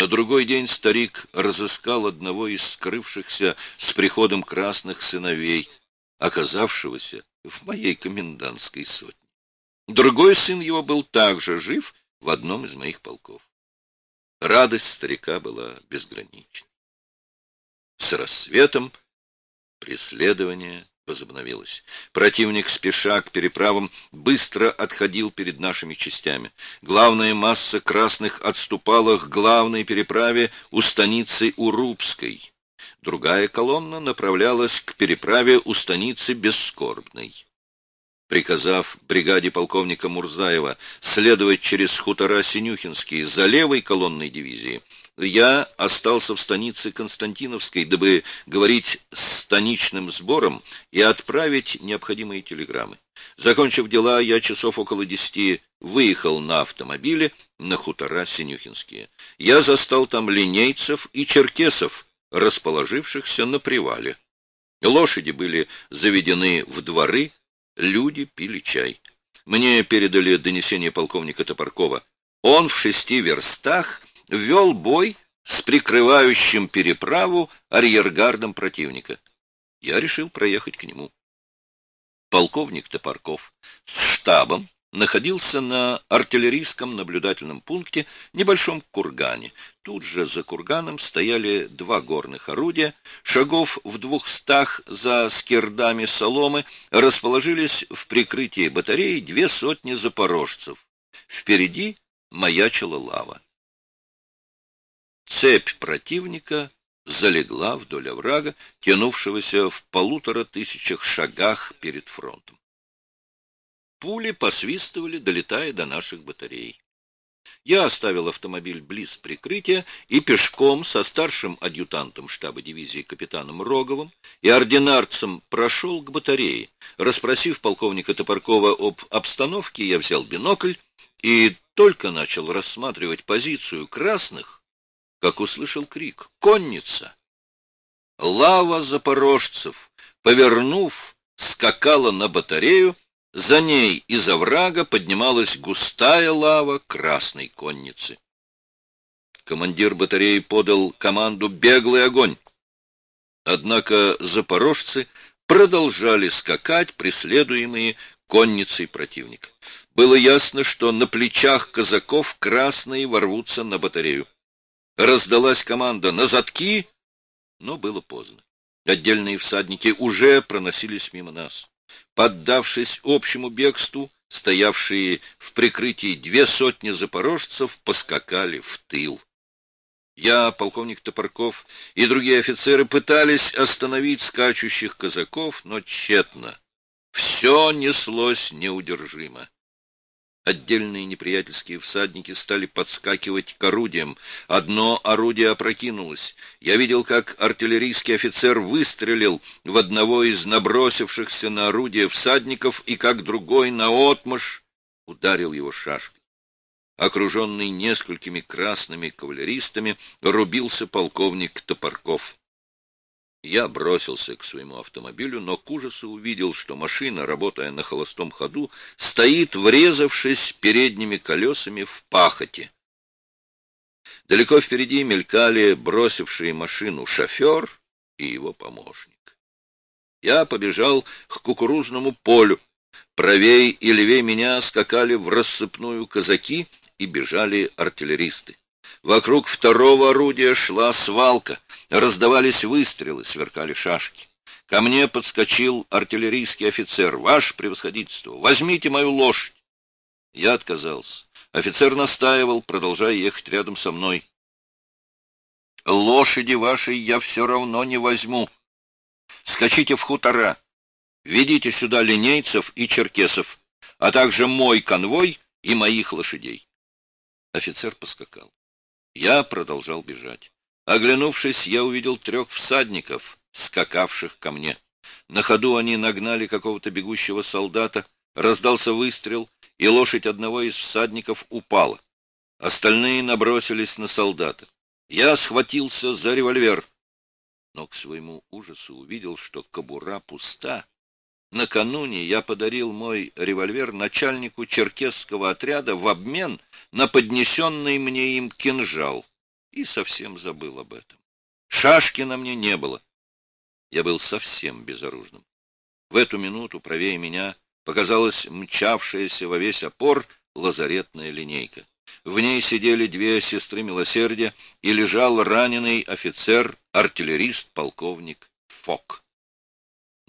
На другой день старик разыскал одного из скрывшихся с приходом красных сыновей, оказавшегося в моей комендантской сотне. Другой сын его был также жив в одном из моих полков. Радость старика была безгранична. С рассветом преследование возобновилось. Противник, спеша к переправам, быстро отходил перед нашими частями. Главная масса красных отступала к главной переправе у станицы Урубской. Другая колонна направлялась к переправе у станицы Бескорбной. Приказав бригаде полковника Мурзаева следовать через хутора Синюхинские за левой колонной дивизии, я остался в станице Константиновской, дабы говорить с станичным сбором и отправить необходимые телеграммы. Закончив дела, я часов около десяти выехал на автомобиле на хутора Синюхинские. Я застал там линейцев и черкесов, расположившихся на привале. Лошади были заведены в дворы, люди пили чай. Мне передали донесение полковника Топоркова. Он в шести верстах вел бой с прикрывающим переправу арьергардом противника. Я решил проехать к нему. Полковник Топорков с штабом находился на артиллерийском наблюдательном пункте, небольшом кургане. Тут же за курганом стояли два горных орудия. Шагов в двухстах за скирдами соломы расположились в прикрытии батареи две сотни запорожцев. Впереди маячила лава. Цепь противника залегла вдоль оврага, тянувшегося в полутора тысячах шагах перед фронтом. Пули посвистывали, долетая до наших батарей. Я оставил автомобиль близ прикрытия и пешком со старшим адъютантом штаба дивизии капитаном Роговым и ординарцем прошел к батарее. Расспросив полковника Топоркова об обстановке, я взял бинокль и только начал рассматривать позицию красных, как услышал крик «Конница!». Лава запорожцев, повернув, скакала на батарею, за ней из оврага поднималась густая лава красной конницы. Командир батареи подал команду «Беглый огонь!». Однако запорожцы продолжали скакать, преследуемые конницей противника. Было ясно, что на плечах казаков красные ворвутся на батарею. Раздалась команда «На задки!», но было поздно. Отдельные всадники уже проносились мимо нас. Поддавшись общему бегству, стоявшие в прикрытии две сотни запорожцев поскакали в тыл. Я, полковник Топорков и другие офицеры пытались остановить скачущих казаков, но тщетно. Все неслось неудержимо. Отдельные неприятельские всадники стали подскакивать к орудиям. Одно орудие опрокинулось. Я видел, как артиллерийский офицер выстрелил в одного из набросившихся на орудие всадников и как другой наотмашь ударил его шашкой. Окруженный несколькими красными кавалеристами, рубился полковник Топорков. Я бросился к своему автомобилю, но к ужасу увидел, что машина, работая на холостом ходу, стоит, врезавшись передними колесами в пахоте. Далеко впереди мелькали бросившие машину шофер и его помощник. Я побежал к кукурузному полю. Правей и левей меня скакали в рассыпную казаки и бежали артиллеристы. Вокруг второго орудия шла свалка, раздавались выстрелы, сверкали шашки. Ко мне подскочил артиллерийский офицер. «Ваше превосходительство, возьмите мою лошадь!» Я отказался. Офицер настаивал, продолжая ехать рядом со мной. «Лошади вашей я все равно не возьму. Скачите в хутора. Ведите сюда линейцев и черкесов, а также мой конвой и моих лошадей». Офицер поскакал. Я продолжал бежать. Оглянувшись, я увидел трех всадников, скакавших ко мне. На ходу они нагнали какого-то бегущего солдата, раздался выстрел, и лошадь одного из всадников упала. Остальные набросились на солдата. Я схватился за револьвер, но к своему ужасу увидел, что кобура пуста. Накануне я подарил мой револьвер начальнику черкесского отряда в обмен на поднесенный мне им кинжал. и совсем забыл об этом. Шашки на мне не было. Я был совсем безоружным. В эту минуту правее меня показалась мчавшаяся во весь опор лазаретная линейка. В ней сидели две сестры милосердия и лежал раненый офицер, артиллерист, полковник Фок.